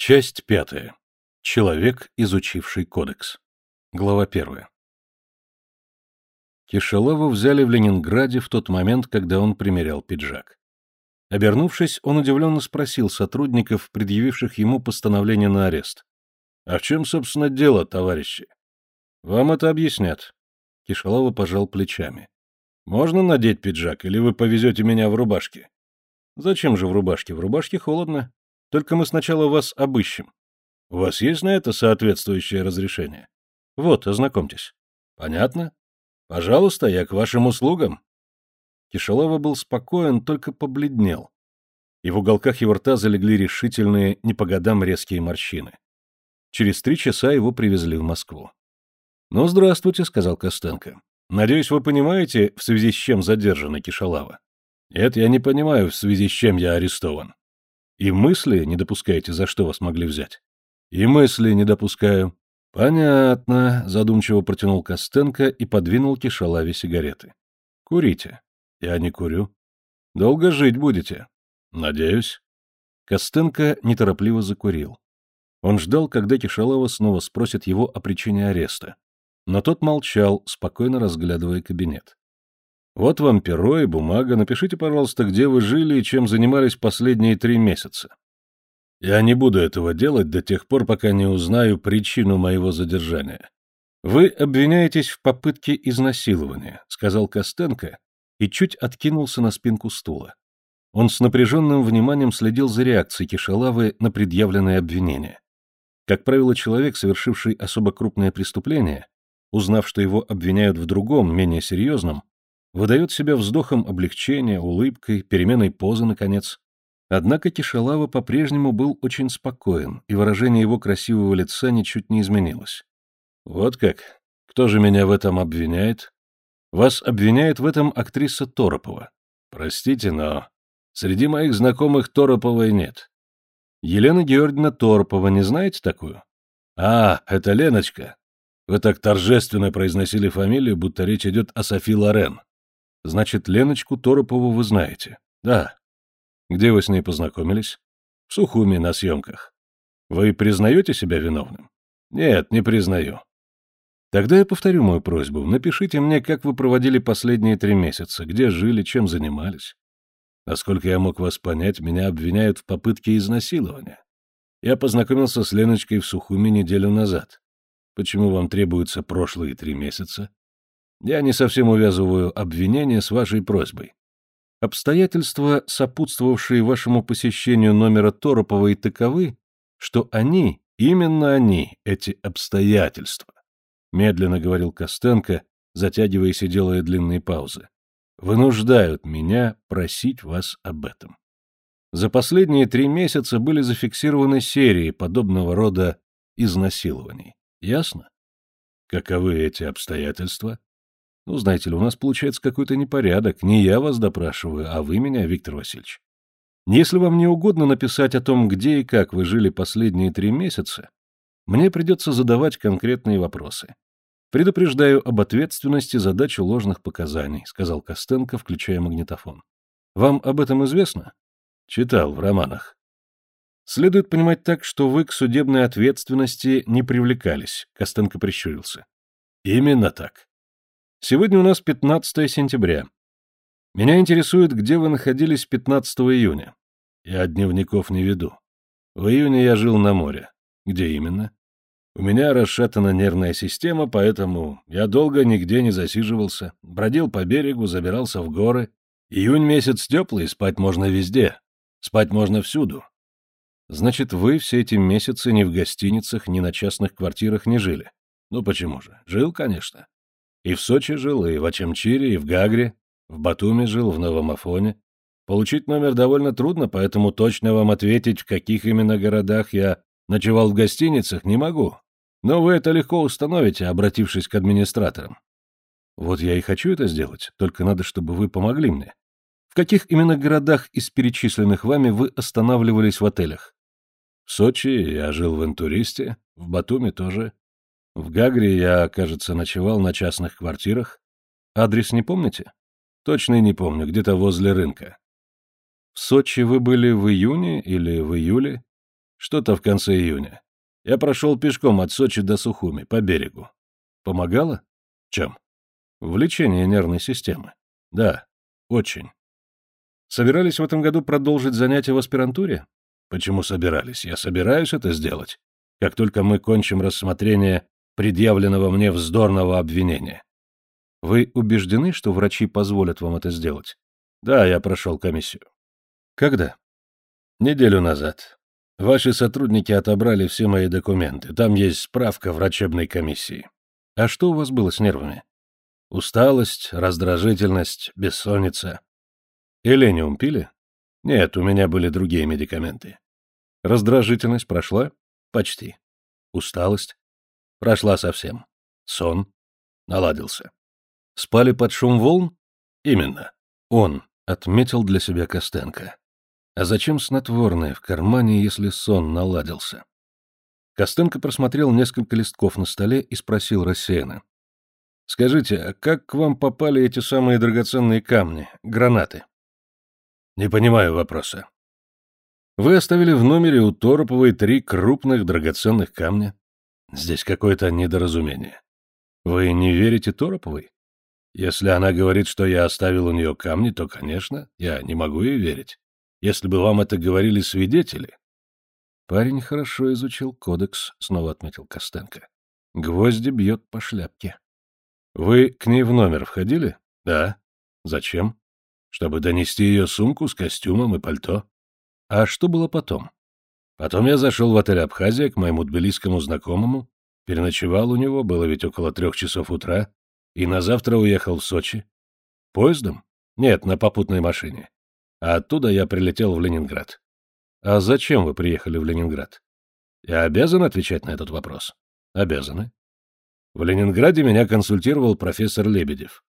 Часть пятая. Человек, изучивший кодекс. Глава первая. Кишелову взяли в Ленинграде в тот момент, когда он примерял пиджак. Обернувшись, он удивленно спросил сотрудников, предъявивших ему постановление на арест. «А в чем, собственно, дело, товарищи?» «Вам это объяснят». Кишелова пожал плечами. «Можно надеть пиджак, или вы повезете меня в рубашке?» «Зачем же в рубашке? В рубашке холодно. Только мы сначала вас обыщем. У вас есть на это соответствующее разрешение? Вот, ознакомьтесь. Понятно? Пожалуйста, я к вашим услугам. Кишалова был спокоен, только побледнел. И в уголках его рта залегли решительные, не по годам резкие морщины. Через три часа его привезли в Москву. «Ну, здравствуйте», — сказал Костенко. «Надеюсь, вы понимаете, в связи с чем задержана Кишалава?» «Нет, я не понимаю, в связи с чем я арестован». И мысли не допускаете, за что вас могли взять? И мысли не допускаю. Понятно, задумчиво протянул Костенко и подвинул Кишалаве сигареты. Курите. Я не курю. Долго жить будете? Надеюсь. Костенко неторопливо закурил. Он ждал, когда Кишалова снова спросит его о причине ареста. Но тот молчал, спокойно разглядывая кабинет. Вот вам перо и бумага. Напишите, пожалуйста, где вы жили и чем занимались последние три месяца. Я не буду этого делать до тех пор, пока не узнаю причину моего задержания. Вы обвиняетесь в попытке изнасилования, сказал Костенко и чуть откинулся на спинку стула. Он с напряженным вниманием следил за реакцией Кишалавы на предъявленное обвинение. Как правило, человек, совершивший особо крупное преступление, узнав, что его обвиняют в другом, менее серьезном, выдает себя вздохом облегчения, улыбкой, переменой позы, наконец. Однако Кишалава по-прежнему был очень спокоен, и выражение его красивого лица ничуть не изменилось. «Вот как? Кто же меня в этом обвиняет?» «Вас обвиняет в этом актриса Торопова. Простите, но среди моих знакомых Тороповой нет. Елена Георгиевна Торопова, не знаете такую?» «А, это Леночка. Вы так торжественно произносили фамилию, будто речь идет о Софи Лорен. Значит, Леночку Торопову вы знаете? Да. Где вы с ней познакомились? В Сухуми, на съемках. Вы признаете себя виновным? Нет, не признаю. Тогда я повторю мою просьбу. Напишите мне, как вы проводили последние три месяца, где жили, чем занимались. Насколько я мог вас понять, меня обвиняют в попытке изнасилования. Я познакомился с Леночкой в Сухуми неделю назад. Почему вам требуются прошлые три месяца? Я не совсем увязываю обвинения с вашей просьбой. Обстоятельства, сопутствовавшие вашему посещению номера Тороповой, таковы, что они, именно они, эти обстоятельства, медленно говорил Костенко, затягиваясь и делая длинные паузы, вынуждают меня просить вас об этом. За последние три месяца были зафиксированы серии подобного рода изнасилований. Ясно? Каковы эти обстоятельства? Ну, знаете ли, у нас получается какой-то непорядок. Не я вас допрашиваю, а вы меня, Виктор Васильевич. Если вам не угодно написать о том, где и как вы жили последние три месяца, мне придется задавать конкретные вопросы. Предупреждаю об ответственности за дачу ложных показаний, сказал Костенко, включая магнитофон. Вам об этом известно? Читал в романах. Следует понимать так, что вы к судебной ответственности не привлекались, Костенко прищурился. Именно так. Сегодня у нас 15 сентября. Меня интересует, где вы находились 15 июня. Я дневников не веду. В июне я жил на море. Где именно? У меня расшатана нервная система, поэтому я долго нигде не засиживался. Бродил по берегу, забирался в горы. Июнь месяц теплый, спать можно везде. Спать можно всюду. Значит, вы все эти месяцы ни в гостиницах, ни на частных квартирах не жили? Ну почему же? Жил, конечно. И в Сочи жил, и в Ачамчире, и в Гагре, в Батуми жил, в Новом Афоне. Получить номер довольно трудно, поэтому точно вам ответить, в каких именно городах я ночевал в гостиницах, не могу. Но вы это легко установите, обратившись к администраторам. Вот я и хочу это сделать, только надо, чтобы вы помогли мне. В каких именно городах из перечисленных вами вы останавливались в отелях? В Сочи я жил в Интуристе, в Батуми тоже, в Гагре я, кажется, ночевал на частных квартирах. Адрес не помните? Точно не помню, где-то возле рынка. В Сочи вы были в июне или в июле? Что-то в конце июня. Я прошел пешком от Сочи до Сухуми, по берегу. Помогало? Чем? В лечении нервной системы. Да, очень. Собирались в этом году продолжить занятия в аспирантуре? Почему собирались? Я собираюсь это сделать. Как только мы кончим рассмотрение предъявленного мне вздорного обвинения. Вы убеждены, что врачи позволят вам это сделать? Да, я прошел комиссию. Когда? Неделю назад. Ваши сотрудники отобрали все мои документы. Там есть справка врачебной комиссии. А что у вас было с нервами? Усталость, раздражительность, бессонница. Элениум пили? Нет, у меня были другие медикаменты. Раздражительность прошла? Почти. Усталость? Прошла совсем. Сон? Наладился. Спали под шум волн? Именно. Он отметил для себя Костенко. А зачем снотворное в кармане, если сон наладился? Костенко просмотрел несколько листков на столе и спросил рассеянно. «Скажите, а как к вам попали эти самые драгоценные камни, гранаты?» «Не понимаю вопроса». «Вы оставили в номере у Тороповой три крупных драгоценных камня. Здесь какое-то недоразумение. Вы не верите Тороповой? Если она говорит, что я оставил у нее камни, то, конечно, я не могу ей верить. Если бы вам это говорили свидетели... Парень хорошо изучил кодекс, снова отметил Костенко. Гвозди бьет по шляпке. Вы к ней в номер входили? Да. Зачем? Чтобы донести ее сумку с костюмом и пальто. А что было потом? Потом я зашел в отель «Абхазия» к моему тбилисскому знакомому, переночевал у него, было ведь около трех часов утра, и на завтра уехал в Сочи. Поездом? Нет, на попутной машине. А оттуда я прилетел в Ленинград. А зачем вы приехали в Ленинград? Я обязан отвечать на этот вопрос? Обязаны. В Ленинграде меня консультировал профессор Лебедев.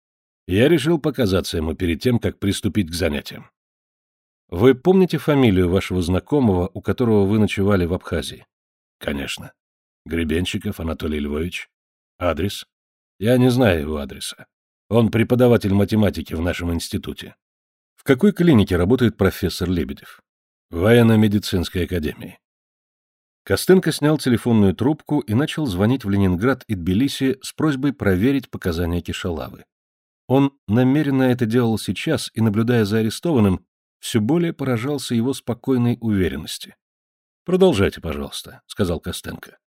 Я решил показаться ему перед тем, как приступить к занятиям. Вы помните фамилию вашего знакомого, у которого вы ночевали в Абхазии? Конечно. Гребенщиков Анатолий Львович. Адрес? Я не знаю его адреса. Он преподаватель математики в нашем институте. В какой клинике работает профессор Лебедев? В военно-медицинской академии. Костенко снял телефонную трубку и начал звонить в Ленинград и Тбилиси с просьбой проверить показания Кишалавы. Он намеренно это делал сейчас и, наблюдая за арестованным, все более поражался его спокойной уверенности. «Продолжайте, пожалуйста», — сказал Костенко.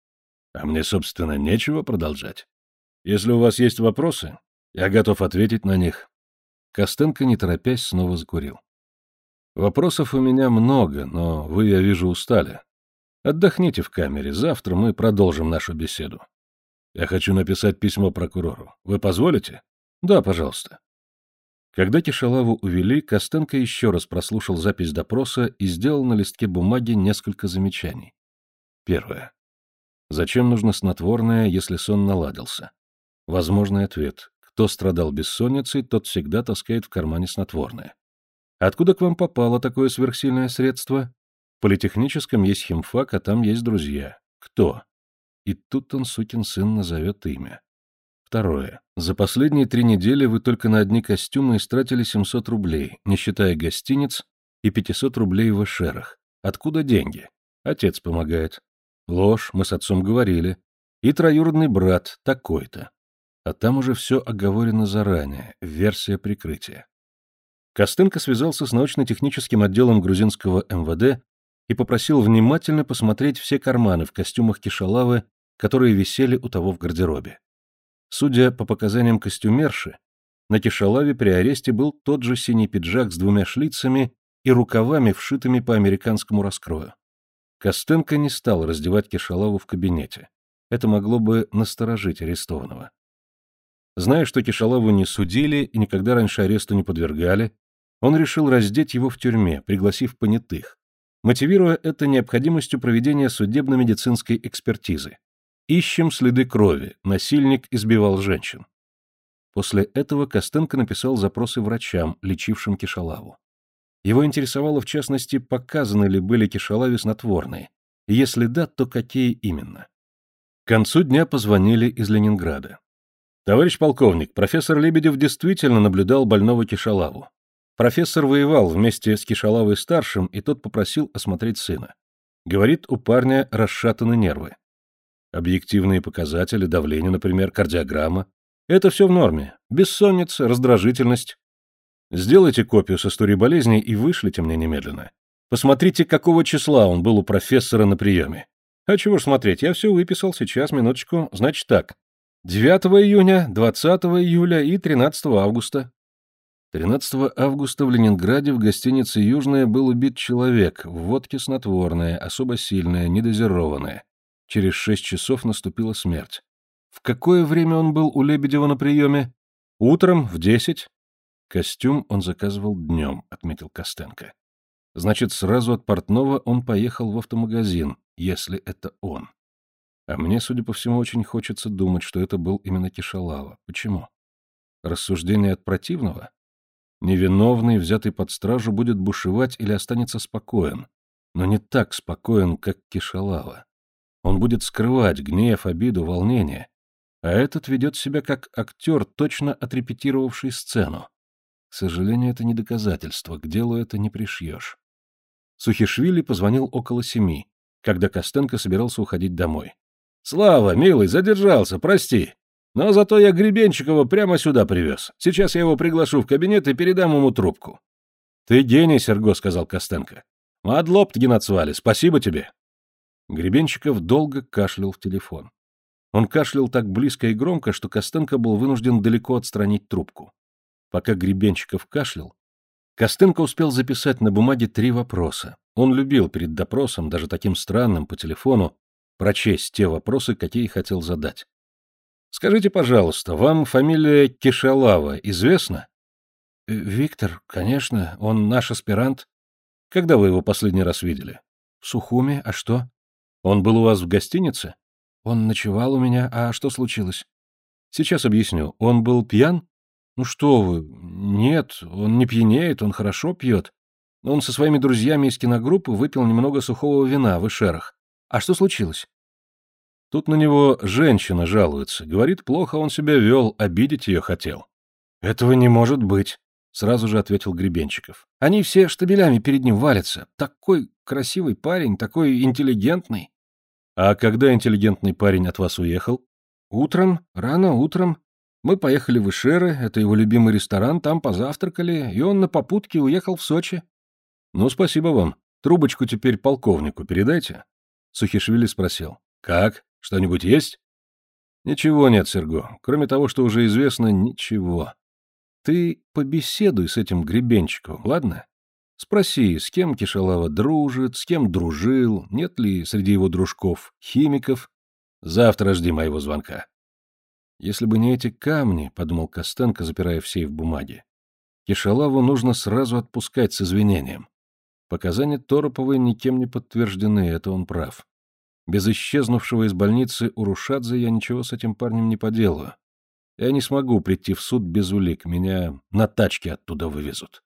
«А мне, собственно, нечего продолжать. Если у вас есть вопросы, я готов ответить на них». Костенко, не торопясь, снова закурил. «Вопросов у меня много, но вы, я вижу, устали. Отдохните в камере, завтра мы продолжим нашу беседу. Я хочу написать письмо прокурору. Вы позволите? Да, пожалуйста. Когда Кишалаву увели, Костенко еще раз прослушал запись допроса и сделал на листке бумаги несколько замечаний. Первое. Зачем нужно снотворное, если сон наладился? Возможный ответ. Кто страдал бессонницей, тот всегда таскает в кармане снотворное. Откуда к вам попало такое сверхсильное средство? В политехническом есть химфак, а там есть друзья. Кто? И тут он, сукин сын, назовет имя. Второе. За последние три недели вы только на одни костюмы истратили 700 рублей, не считая гостиниц, и 500 рублей в эшерах. Откуда деньги? Отец помогает. Ложь, мы с отцом говорили. И троюродный брат такой-то. А там уже все оговорено заранее, версия прикрытия. Костенко связался с научно-техническим отделом грузинского МВД и попросил внимательно посмотреть все карманы в костюмах Кишалавы, которые висели у того в гардеробе. Судя по показаниям костюмерши, на Кишалаве при аресте был тот же синий пиджак с двумя шлицами и рукавами, вшитыми по американскому раскрою. Костенко не стал раздевать Кишалаву в кабинете. Это могло бы насторожить арестованного. Зная, что Кишалаву не судили и никогда раньше аресту не подвергали, он решил раздеть его в тюрьме, пригласив понятых, мотивируя это необходимостью проведения судебно-медицинской экспертизы. Ищем следы крови. Насильник избивал женщин. После этого Костенко написал запросы врачам, лечившим Кишалаву. Его интересовало, в частности, показаны ли были Кишалаве снотворные, и если да, то какие именно. К концу дня позвонили из Ленинграда. Товарищ полковник, профессор Лебедев действительно наблюдал больного Кишалаву. Профессор воевал вместе с Кишалавой-старшим, и тот попросил осмотреть сына. Говорит, у парня расшатаны нервы. Объективные показатели, давление, например, кардиограмма. Это все в норме. Бессонница, раздражительность. Сделайте копию с историей болезни и вышлите мне немедленно. Посмотрите, какого числа он был у профессора на приеме. А чего ж смотреть, я все выписал, сейчас, минуточку. Значит так, 9 июня, 20 июля и 13 августа. 13 августа в Ленинграде в гостинице «Южная» был убит человек, в водке снотворное, особо сильное, недозированное. Через шесть часов наступила смерть. В какое время он был у Лебедева на приеме? Утром, в десять. Костюм он заказывал днем, отметил Костенко. Значит, сразу от портного он поехал в автомагазин, если это он. А мне, судя по всему, очень хочется думать, что это был именно Кишалава. Почему? Рассуждение от противного? Невиновный, взятый под стражу, будет бушевать или останется спокоен, но не так спокоен, как Кишалава. Он будет скрывать гнев, обиду, волнение. А этот ведет себя как актер, точно отрепетировавший сцену. К сожалению, это не доказательство, к делу это не пришьешь. Сухишвили позвонил около семи, когда Костенко собирался уходить домой. — Слава, милый, задержался, прости. Но зато я Гребенчикова прямо сюда привез. Сейчас я его приглашу в кабинет и передам ему трубку. — Ты гений, Серго, — сказал Костенко. — Мадлоп Генацвали, спасибо тебе. Гребенщиков долго кашлял в телефон. Он кашлял так близко и громко, что Костенко был вынужден далеко отстранить трубку. Пока Гребенщиков кашлял, Костенко успел записать на бумаге три вопроса. Он любил перед допросом, даже таким странным, по телефону, прочесть те вопросы, какие хотел задать. Скажите, пожалуйста, вам фамилия Кишалава известна? Э, Виктор, конечно, он наш аспирант. Когда вы его последний раз видели? В Сухуме, а что? Он был у вас в гостинице? Он ночевал у меня, а что случилось? Сейчас объясню. Он был пьян? Ну что вы, нет, он не пьянеет, он хорошо пьет. Он со своими друзьями из киногруппы выпил немного сухого вина в Ишерах. А что случилось? Тут на него женщина жалуется. Говорит, плохо он себя вел, обидеть ее хотел. Этого не может быть, сразу же ответил Гребенщиков. Они все штабелями перед ним валятся. Такой красивый парень, такой интеллигентный. А когда интеллигентный парень от вас уехал? Утром, рано утром. Мы поехали в Ишеры, это его любимый ресторан, там позавтракали, и он на попутке уехал в Сочи. Ну, спасибо вам. Трубочку теперь полковнику передайте. Сухишвили спросил. Как? Что-нибудь есть? Ничего нет, Серго. Кроме того, что уже известно, ничего. Ты побеседуй с этим гребенчиком, ладно? Спроси, с кем Кишалава дружит, с кем дружил, нет ли среди его дружков химиков. Завтра жди моего звонка. Если бы не эти камни, — подумал Костенко, запирая в сейф бумаги, — Кишалаву нужно сразу отпускать с извинением. Показания Тороповой никем не подтверждены, это он прав. Без исчезнувшего из больницы Урушадзе я ничего с этим парнем не поделаю. Я не смогу прийти в суд без улик, меня на тачке оттуда вывезут.